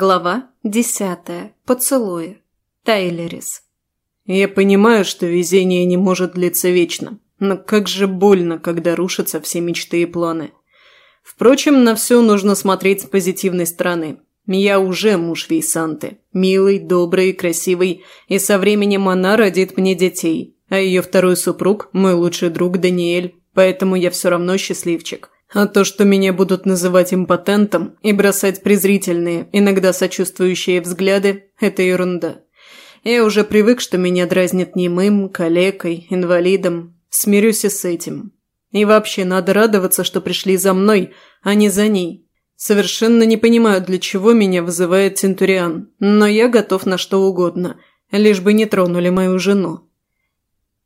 Глава десятая. Поцелуи. Тайлерис. Я понимаю, что везение не может длиться вечно, но как же больно, когда рушатся все мечты и планы. Впрочем, на все нужно смотреть с позитивной стороны. Я уже муж Вейсанты. Милый, добрый, красивый, и со временем она родит мне детей. А ее второй супруг – мой лучший друг Даниэль, поэтому я все равно счастливчик – а то, что меня будут называть импотентом и бросать презрительные, иногда сочувствующие взгляды – это ерунда. Я уже привык, что меня дразнят немым, калекой, инвалидом. Смирюсь и с этим. И вообще надо радоваться, что пришли за мной, а не за ней. Совершенно не понимаю, для чего меня вызывает Центуриан, но я готов на что угодно, лишь бы не тронули мою жену.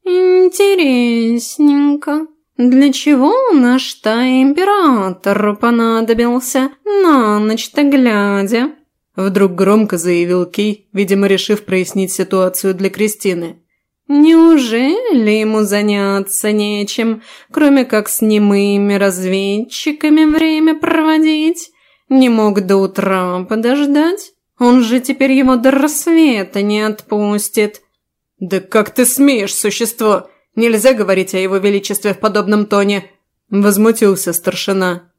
«Интересненько», для чего наш-то император понадобился, на ночь-то глядя?» Вдруг громко заявил Кей, видимо, решив прояснить ситуацию для Кристины. «Неужели ему заняться нечем, кроме как с немыми разведчиками время проводить? Не мог до утра подождать? Он же теперь его до рассвета не отпустит». «Да как ты смеешь, существо!» Нельзя говорить о его величестве в подобном тоне!» – возмутился старшина.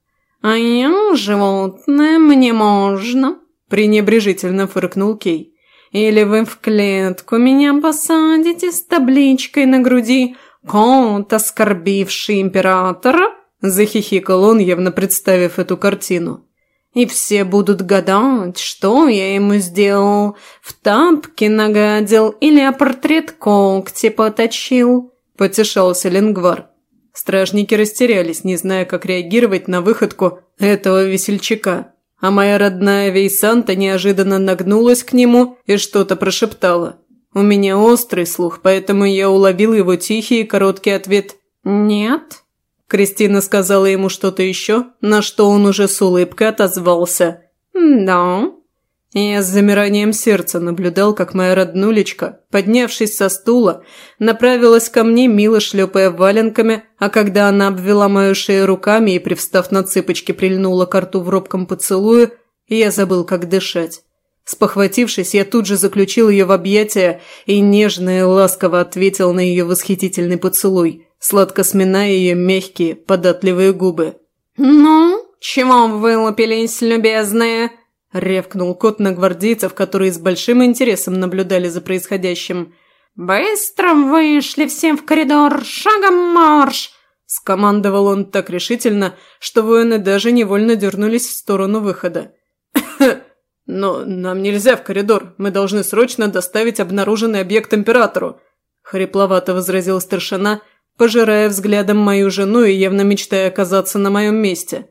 «А я животное, мне можно!» – пренебрежительно фыркнул Кей. «Или вы в клетку меня посадите с табличкой на груди «Кот, оскорбивший императора?» – захихикал он, явно представив эту картину. И все будут гадать, что я ему сделал, в тапки нагадил или о портрет когти поточил. – потешался Ленгвар. Стражники растерялись, не зная, как реагировать на выходку этого весельчака. А моя родная Вейсанта неожиданно нагнулась к нему и что-то прошептала. У меня острый слух, поэтому я уловил его тихий и короткий ответ «Нет». Кристина сказала ему что-то еще, на что он уже с улыбкой отозвался «Да». Я с замиранием сердца наблюдал, как моя роднулечка, поднявшись со стула, направилась ко мне, мило шлепая валенками, а когда она обвела мою шею руками и, привстав на цыпочки, прильнула к рту в робком поцелуе, я забыл, как дышать. Спохватившись, я тут же заключил ее в объятия и нежно и ласково ответил на ее восхитительный поцелуй, сладко сминая ее мягкие, податливые губы. «Ну, чего вылупились, любезные?» Ревкнул кот на гвардейцев, которые с большим интересом наблюдали за происходящим. «Быстро вышли всем в коридор! Шагом марш!» Скомандовал он так решительно, что воины даже невольно дернулись в сторону выхода. «Но нам нельзя в коридор. Мы должны срочно доставить обнаруженный объект императору», – хрипловато возразил старшина, пожирая взглядом мою жену и явно мечтая оказаться на моем месте.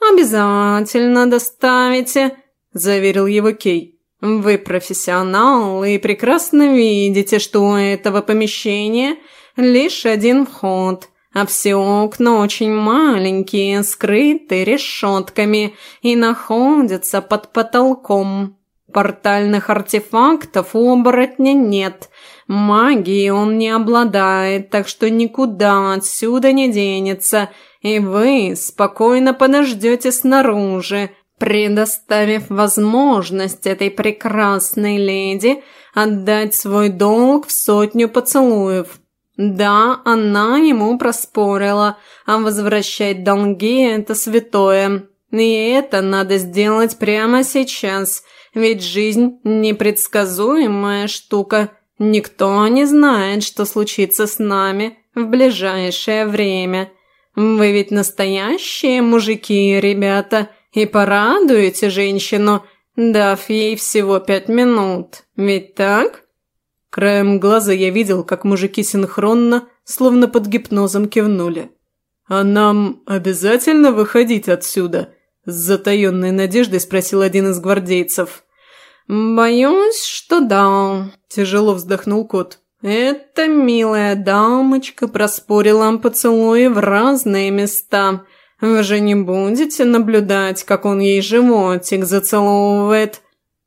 «Обязательно доставите», – заверил его Кей. «Вы профессионал и прекрасно видите, что у этого помещения лишь один вход, а все окна очень маленькие, скрыты решетками и находятся под потолком. Портальных артефактов у оборотня нет, магии он не обладает, так что никуда отсюда не денется, и вы спокойно подождете снаружи, предоставив возможность этой прекрасной леди отдать свой долг в сотню поцелуев. Да, она ему проспорила, а возвращать долги – это святое. И это надо сделать прямо сейчас, ведь жизнь – непредсказуемая штука. Никто не знает, что случится с нами в ближайшее время. Вы ведь настоящие мужики, ребята – и порадуете женщину, дав ей всего пять минут. Ведь так? Краем глаза я видел, как мужики синхронно, словно под гипнозом кивнули. «А нам обязательно выходить отсюда?» С затаенной надеждой спросил один из гвардейцев. «Боюсь, что да», – тяжело вздохнул кот. «Эта милая дамочка проспорила поцелуи в разные места. Вы же не будете наблюдать, как он ей животик зацеловывает?»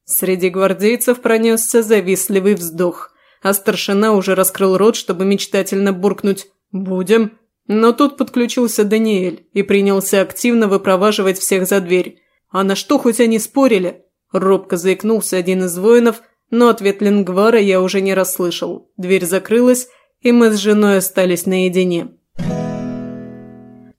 Среди гвардейцев пронесся завистливый вздох, а старшина уже раскрыл рот, чтобы мечтательно буркнуть «Будем». Но тут подключился Даниэль и принялся активно выпроваживать всех за дверь. А на что хоть они спорили? Робко заикнулся один из воинов, но ответ Лингвара я уже не расслышал. Дверь закрылась, и мы с женой остались наедине.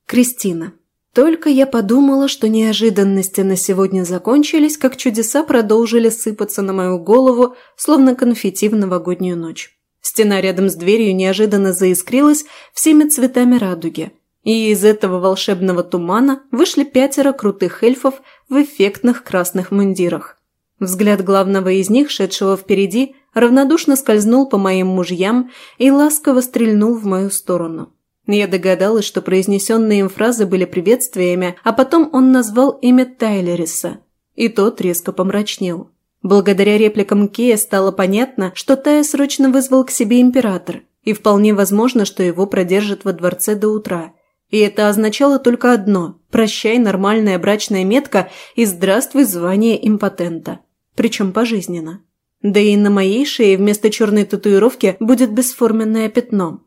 Кристина. Только я подумала, что неожиданности на сегодня закончились, как чудеса продолжили сыпаться на мою голову, словно конфетти в новогоднюю ночь. Стена рядом с дверью неожиданно заискрилась всеми цветами радуги, и из этого волшебного тумана вышли пятеро крутых эльфов в эффектных красных мундирах. Взгляд главного из них, шедшего впереди, равнодушно скользнул по моим мужьям и ласково стрельнул в мою сторону. Я догадалась, что произнесенные им фразы были приветствиями, а потом он назвал имя Тайлериса, и тот резко помрачнел. Благодаря репликам Кея стало понятно, что Тая срочно вызвал к себе император, и вполне возможно, что его продержат во дворце до утра. И это означало только одно – прощай нормальная брачная метка и здравствуй звание импотента. Причем пожизненно. Да и на моей шее вместо черной татуировки будет бесформенное пятно.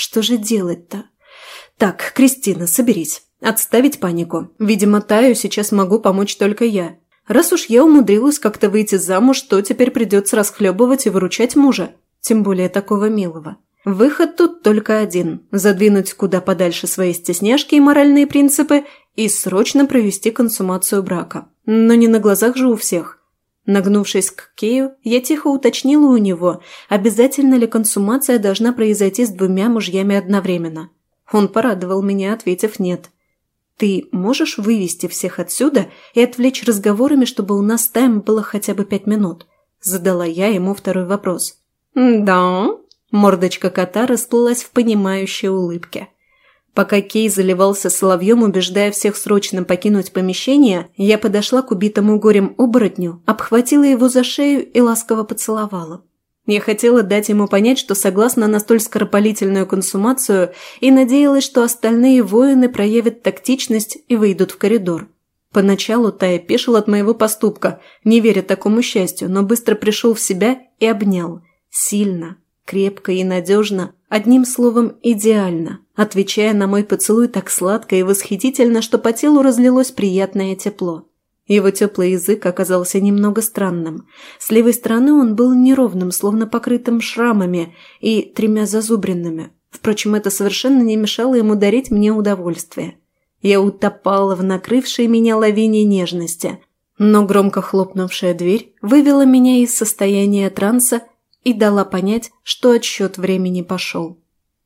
Что же делать-то? Так, Кристина, соберись. Отставить панику. Видимо, Таю сейчас могу помочь только я. Раз уж я умудрилась как-то выйти замуж, то теперь придется расхлебывать и выручать мужа. Тем более такого милого. Выход тут только один – задвинуть куда подальше свои стесняшки и моральные принципы и срочно провести консумацию брака. Но не на глазах же у всех. Нагнувшись к Кею, я тихо уточнила у него, обязательно ли консумация должна произойти с двумя мужьями одновременно. Он порадовал меня, ответив «нет». «Ты можешь вывести всех отсюда и отвлечь разговорами, чтобы у нас тайм было хотя бы пять минут?» Задала я ему второй вопрос. «Да?» Мордочка кота расплылась в понимающей улыбке. Пока Кей заливался соловьем, убеждая всех срочно покинуть помещение, я подошла к убитому горем оборотню, обхватила его за шею и ласково поцеловала. Я хотела дать ему понять, что согласна на столь скоропалительную консумацию и надеялась, что остальные воины проявят тактичность и выйдут в коридор. Поначалу Тая пешил от моего поступка, не веря такому счастью, но быстро пришел в себя и обнял. Сильно, крепко и надежно, одним словом, идеально, отвечая на мой поцелуй так сладко и восхитительно, что по телу разлилось приятное тепло. Его теплый язык оказался немного странным. С левой стороны он был неровным, словно покрытым шрамами и тремя зазубринами. Впрочем, это совершенно не мешало ему дарить мне удовольствие. Я утопала в накрывшей меня лавине нежности, но громко хлопнувшая дверь вывела меня из состояния транса и дала понять, что отсчет времени пошел.